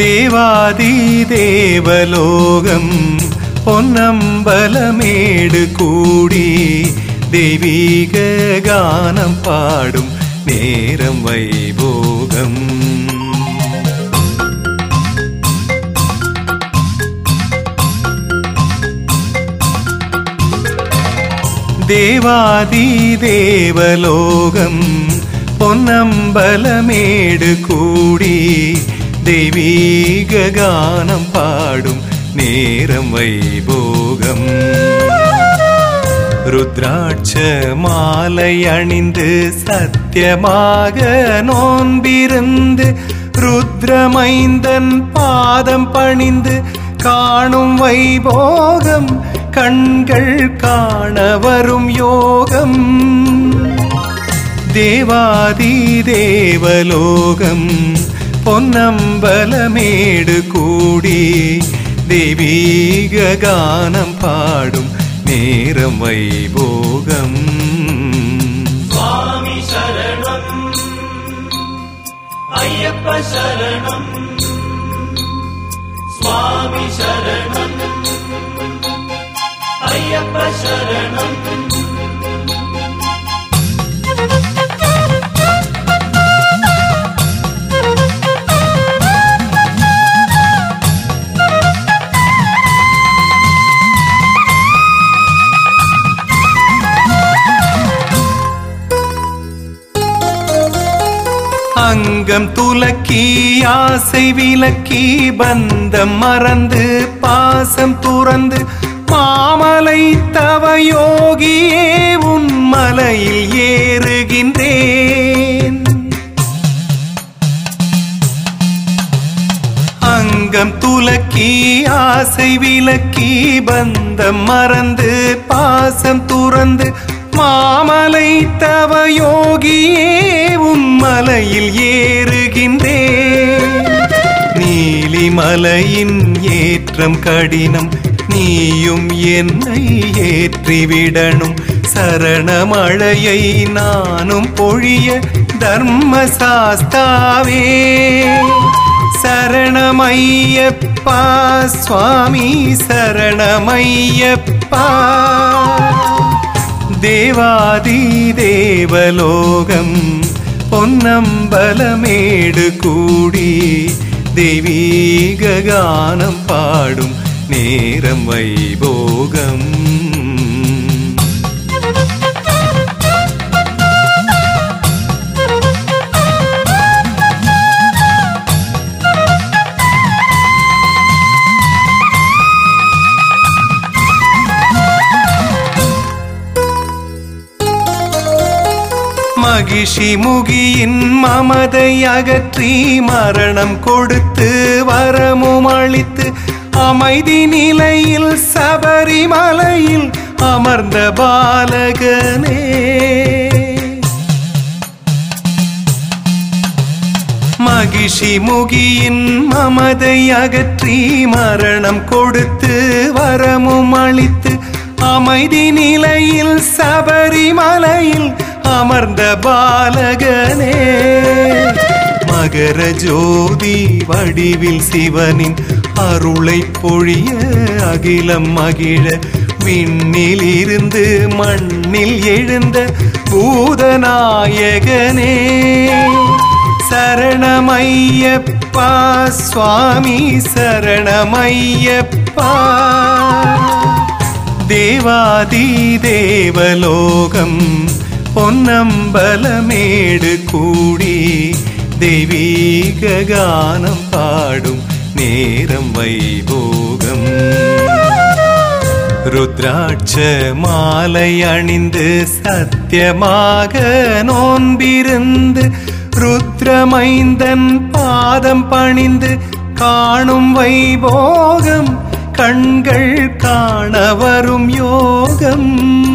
தேவாதி தேவலோகம் பொன்னம்பலமேடு கூடி தெய்வீக கானம் பாடும் நேரம் வைபோகம். தேவாதி தேவலோகம் பொன்னம்பலமேடு கூடி தெய்வீக கானம் பாடும் நேரம் வைபோகம். ருத்ராட்ச மாலை அணிந்து சத்தியமாக நோன்பிருந்து ருத்ரமைந்தன் பாதம் பணிந்து காணும் வைபோகம். கண்கள் காண வரும் யோகம். தேவாதி தேவலோகம். பொன்னம்பலமேடு கூடி தெய்வீக கானம் பாடும் நேரம் வைபோகம் சுவாமி சரணம் ஐயப்ப சரணம் சுவாமி சரணம் ஐயப்ப சரணம் அங்கம் துலக்கி ஆசை விலக்கி பந்தம் மறந்து பாசம் துறந்து மாமலை தவயோகியே உன் மலையில் ஏறுகின்றேன். அங்கம் துலக்கி ஆசை விலக்கி பந்தம் மறந்து பாசம் துறந்து மாமலை தவயோகியே உம்மலையில் ஏறுகின்றே. நீலிமலையின் ஏற்றம் கடினம் நீயும் என்னை ஏற்றிவிடணும். சரணமழையை நானும் பொழிய தர்மசாஸ்தாவே. சரணமையப்பா சுவாமி சரணமையப்பா. தேவாதி தேவலோகம் பொன்னம்பலமேடு கூடி தெய்வீக கானம் பாடும் நேரம் வைபோகம். மகிஷி முகியின் மமதை அகற்றி மரணம் கொடுத்து வரமும் அளித்து அமைதி நிலையில் சபரிமலையில் அமர்ந்த பாலகனே. மகிஷி முகியின் மமதை அகற்றி மரணம் கொடுத்து வரமும் அளித்து அமைதி நிலையில் சபரிமலையில் அமர்ந்த பாலகனே. மகர ஜோதி வடிவில் சிவனின் அருளை பொழிய அகிலம் மகிழ. விண்ணில் இருந்து மண்ணில் எழுந்த பூதநாயகனே. சரணமையப்பா சுவாமி சரணமையப்பா. தேவாதி தேவலோகம் பொன்னம்பலமேடு கூடி தெய்வீக கானம் பாடும் நேரம் வைபோகம். ருத்ராட்ச மாலை அணிந்து சத்தியமாக நோன்பிருந்து ருத்ரமைந்தன் பாதம் பணிந்து காணும் வைபோகம். கண்கள் காண வரும் யோகம்.